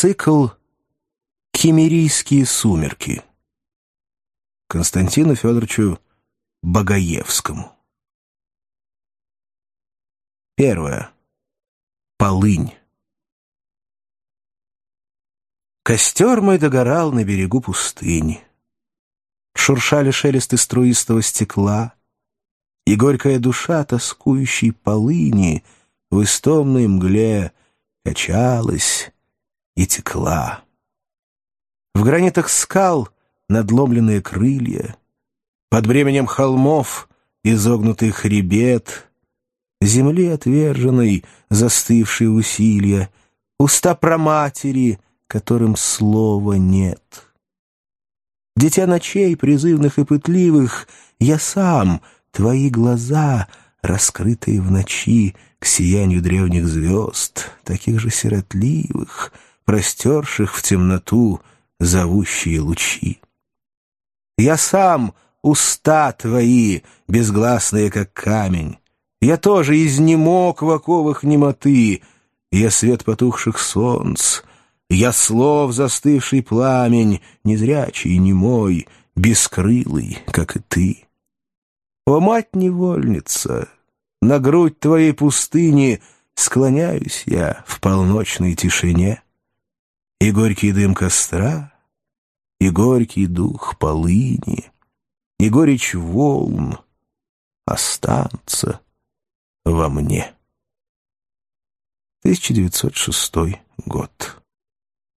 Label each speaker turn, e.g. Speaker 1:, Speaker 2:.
Speaker 1: Цикл «Кемерийские сумерки» Константину Федоровичу Богоевскому. Первое. Полынь. Костер мой догорал на берегу пустыни. Шуршали шелесты струистого стекла, И горькая душа тоскующей полыни В истомной мгле качалась и текла. В гранитах скал надломленные крылья, Под бременем холмов изогнутый хребет, Земли отверженной, застывшие усилия, Уста проматери, которым слова нет. Дитя ночей призывных и пытливых, Я сам, твои глаза, раскрытые в ночи К сиянию древних звезд, таких же сиротливых — простерших в темноту зовущие лучи. Я сам уста твои, безгласные, как камень. Я тоже изнемог в оковах немоты. Я свет потухших солнц. Я слов застывший пламень, Незрячий, немой, бескрылый, как и ты. О, мать-невольница, на грудь твоей пустыни Склоняюсь я в полночной тишине и горький дым костра, и горький дух полыни, и горечь волн останутся во мне. 1906 год.